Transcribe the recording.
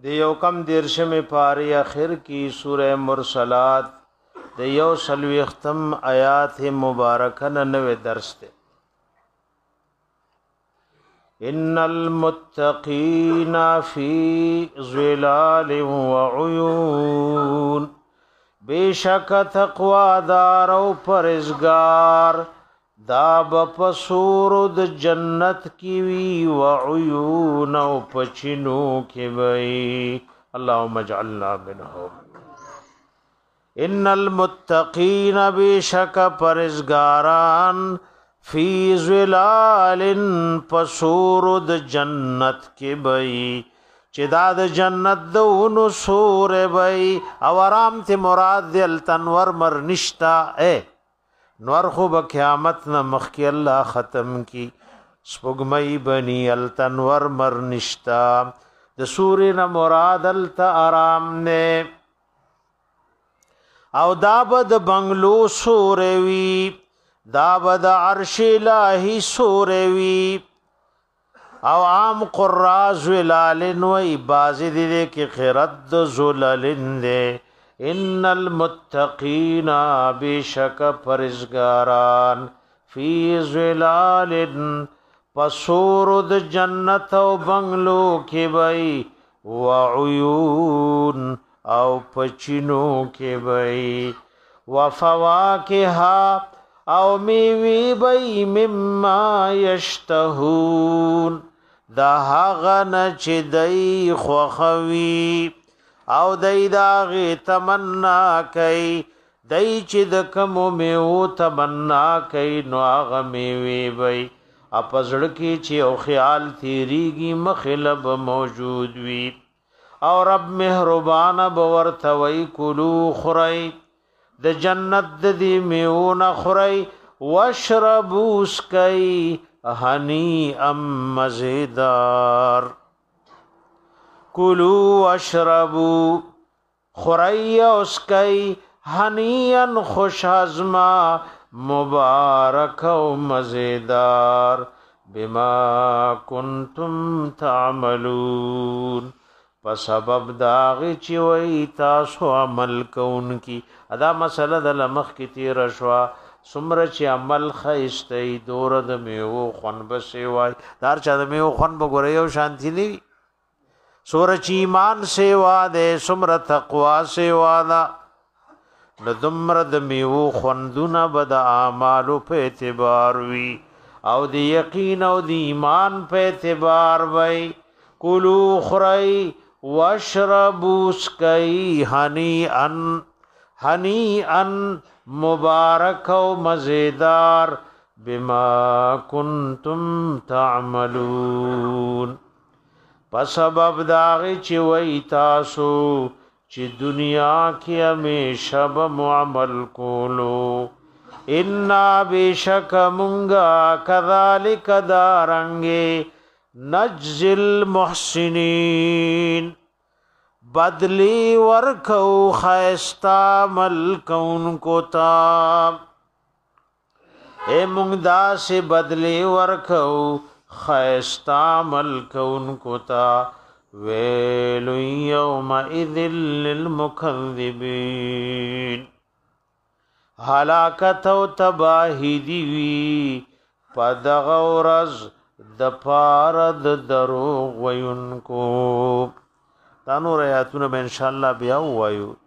د یو کم دیرشمه پاره اخر کی سوره مرسلات د یو سلوی ختم آیات مبارکن نوې درس ده ان المتقین فی ظلال و عیون بشک تقوا دار او پرزگار دا بپسور د جنت کی وی و عیون او پچینو کی وی اللهم اجعلنا منهم ان المتقین بشک پرزگاران فی ظلال پسور د جنت کی وی چې دا د جنت د اونو سور وی او آرام ته مراد دل تنور مر نشتا اے نور خو به قیامت نه مخکې الله ختم کی سپوږمۍ بنی التنور مر نشتا د سورې نه مراد الت آرام نه او دابد بنگلو سورې وی دابد عرش الہی سورې وی او عام قراز ولالن وی بازی دی کې خیرت ذلالن دی ان المتقین بشک پرزګاران فی ظلال پسور د جنت او بنگلو کې وای و عیون او پچینو کې وای وفواکها او میوی بی مما یشتهون دا هاغن چه دی خوخوی او دای دا غي تمنا کوي دای چې د کومو میو تمنا کوي نو هغه میوي وي اپزړ کې چې او خیال تیریږي مخلب موجود وي او رب مهربان بورثوي کلو خړی د جنت د دې میو نه خړی واشربوس کوي هني ام مزیدار کلو واشربو خورای اسکی حنین خوش ازما مبارک و مزیدار بما کنتم تعملون په سبب داغی چې وای تاسو عمل کوون کی ادا مسله د لمخ کی تیر شوا سمره چې عمل خېستې دور د میو خون بسې وای دار چا د میو خون بګورې او شانتی نه سورج ایمان سیوا ده سمر تقوا سیوا ده ندمر د میو خوندونه بد اعمالو په اعتبار وی او د یقین او د ایمان په اعتبار وی کلو خری واشربو سکئی حنی ان حنی ان مبارک او مزیدار بما کنتم تعملون په سبب داغې چې وای تاسو چې دنیا کې همیشه به معمل کولو ان بشک مونږه کذالک دارنګې نجزل محسنین بدلی ورکو خیستا ملکون کو تا اے مونږ دا سه بدلی ورکو خیستا عمل کونکو تا ویل یومئذ للمکذبین هلاکت او تباہی دی وی پدغ ورز د پارد دروغ وینکو دا نور آیاتونه به ان شاء الله بیا وایو